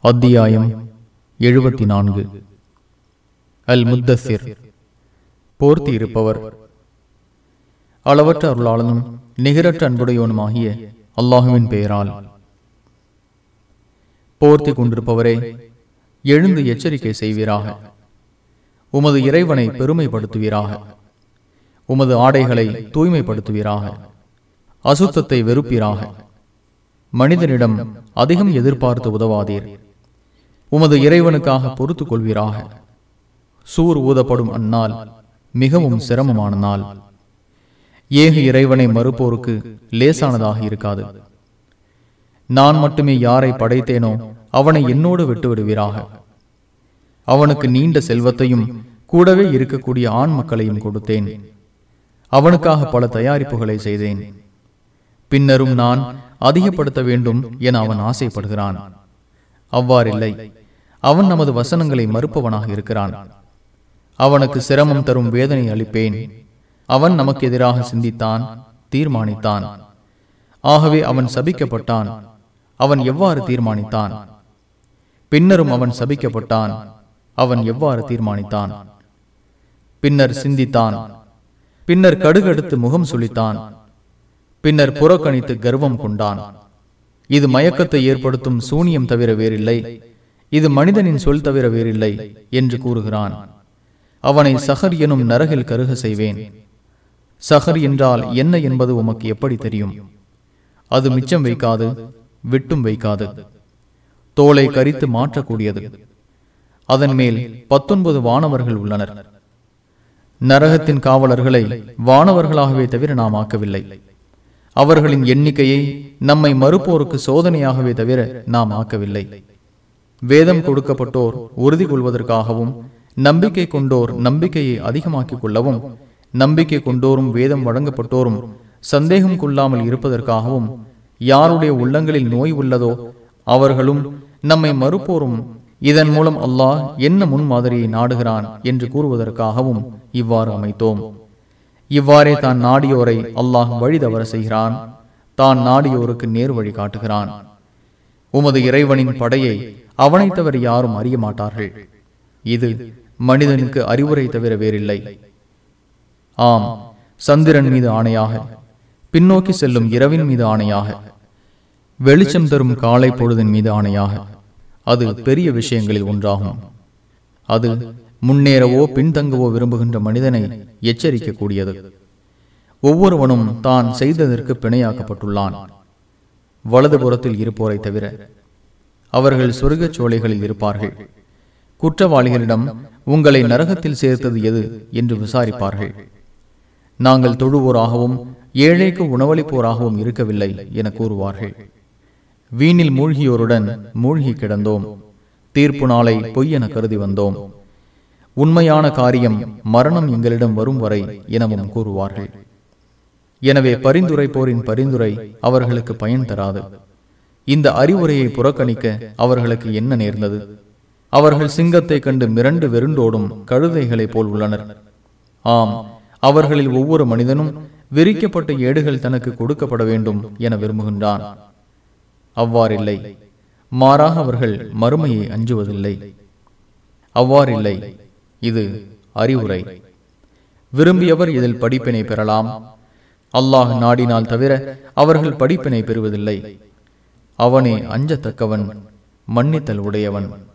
அத்தியாயம் எழுபத்தி நான்கு அல் முத்தசிர் போர்த்தி இருப்பவர் அளவற்ற அருளாளனும் நிகரற்ற அன்புடையவனுமாகிய அல்லாஹுவின் பெயரால். போர்த்தி கொண்டிருப்பவரே எழுந்து எச்சரிக்கை செய்வீராக. உமது இறைவனை பெருமைப்படுத்துவீராக. உமது ஆடைகளை தூய்மைப்படுத்துவீராக. அசுத்தத்தை வெறுப்பீராக. மனிதனிடம் அதிகம் எதிர்பார்த்து உதவாதீர். உமது இறைவனுக்காக பொறுத்துக் கொள்வீராக சூர் ஊதப்படும் அந்நாள் மிகவும் சிரமமான நாள். ஏக இறைவனை மறுப்போருக்கு லேசானதாக இருக்காது. நான் மட்டுமே யாரை படைத்தேனோ அவனை என்னோடு விட்டுவிடுவீராக. அவனுக்கு நீண்ட செல்வத்தையும் கூடவே இருக்கக்கூடிய ஆண் மக்களையும் கொடுத்தேன். அவனுக்காக பல தயாரிப்புகளை செய்தேன். பின்னரும் நான் அதிகப்படுத்த வேண்டும் என அவன் ஆசைப்படுகிறான். அவ்வாறில்லை. அவன் நமது வசனங்களை மறுப்பவனாக இருக்கிறான். அவனுக்கு சிரமம் தரும் வேதனை அளிப்பேன். அவன் நமக்கு எதிராக சிந்தித்தான் தீர்மானித்தான். ஆகவே அவன் சபிக்கப்பட்டான். அவன் எவ்வாறு தீர்மானித்தான்? பின்னரும் அவன் சபிக்கப்பட்டான். அவன் எவ்வாறு தீர்மானித்தான்? பின்னர் சிந்தித்தான். பின்னர் கடுகடுத்து முகம் சுழித்தான் பின்னர் புறக்கணித்து கர்வம் கொண்டான். இது மயக்கத்தை ஏற்படுத்தும் சூனியம் தவிர வேறில்லை. இது மனிதனின் சொல் தவிர வேறில்லை என்று கூறுகிறான். அவனை சஹர் எனும் நரகில் கருக செய்வேன். சஹர் என்றால் என்ன என்பது உமக்கு எப்படி தெரியும்? அது மிச்சம் வைக்காது விட்டும் வைக்காது. தோலை கரித்து மாற்றக்கூடியது. அதன் மேல் பத்தொன்பது வானவர்கள் உள்ளனர். நரகத்தின் காவலர்களை வானவர்களாகவே தவிர நாம் ஆக்கவில்லை. அவர்களின் எண்ணிக்கையை நம்மை மறுப்போருக்கு சோதனையாகவே தவிர நாம் ஆக்கவில்லை. வேதம் கொடுக்கப்பட்டோர் உறுதி கொள்வதற்காகவும் நம்பிக்கை கொண்டோர் நம்பிக்கையை அதிகமாக்கிக் கொள்ளவும் நம்பிக்கை கொண்டோரும் வேதம் வழங்கப்பட்டோரும் சந்தேகம் கொள்ளாமல் இருப்பதற்காகவும் யாருடைய உள்ளங்களில் நோய் உள்ளதோ அவர்களும் நம்மை மறுப்போரும் இதன் மூலம் அல்லாஹ் என்ன முன்மாதிரியை நாடுகிறான் என்று கூறுவதற்காகவும் இவ்வாறு அமைத்தோம். இவ்வாறே தான் நாடியோரை அல்லாஹ் வழி தவற செய்கிறான். தான் நாடியோருக்கு நேர் வழி காட்டுகிறான். உமது இறைவனின் படையை அவனை தவிர யாரும் அறிய மாட்டார்கள். இது மனிதனுக்கு அறிவுரை தவிர வேறில்லை. ஆம் சந்திரன் மீது ஆணையாக பின்னோக்கி செல்லும் இரவின் மீது ஆணையாக வெளிச்சம் தரும் காலை பொழுதின் மீது ஆணையாக அது பெரிய விஷயங்களில் ஒன்றாகும். அது முன்னேறவோ பின்தங்கவோ விரும்புகின்ற மனிதனை எச்சரிக்கக்கூடியது. ஒவ்வொருவனும் தான் செய்ததற்கு பிணையாக்கப்பட்டுள்ளான். வலதுபுறத்தில் இருப்போரை தவிர அவர்கள் சொர்க்கச் சோலைகளில் இருப்பார்கள். குற்றவாளிகளிடம் உங்களை நரகத்தில் சேர்த்தது எது? என்று விசாரிப்பார்கள். நாங்கள் தொழுவோராகவும் ஏழைக்கு உணவளிப்போராகவும் இருக்கவில்லை என கூறுவார்கள். வீணில் மூழ்கியோருடன் மூழ்கி கிடந்தோம். தீர்ப்பு நாளை பொய் என கருதி வந்தோம். உண்மையான காரியம் மரணம் எங்களிடம் வரும் வரை எனவும் கூறுவார்கள். எனவே பரிந்துரைப்போரின் பரிந்துரை அவர்களுக்கு பயன் தராது. இந்த அறிவுரையை புறக்கணிக்க அவர்களுக்கு என்ன நேர்ந்தது? அவர்கள் சிங்கத்தை கண்டு மிரண்டு வெருண்டோடும் கழுதைகளைப் போல் உள்ளனர். ஆம் அவர்களில் ஒவ்வொரு மனிதனும் விரிக்கப்பட்ட ஏடுகள் தனக்கு கொடுக்கப்பட வேண்டும் என விரும்புகின்றான். அவ்வாறில்லை. மாறாக அவர்கள் மறுமையை அஞ்சுவதில்லை. அவ்வாறில்லை. இது அறிவுரை. விரும்பியவர் இதில் படிப்பினை பெறலாம். அல்லாஹ் நாடினால் தவிர அவர்கள் படிப்பினை பெறுவதில்லை. அவனே அஞ்சத்தக்கவன் மன்னித்தல் உடையவன்.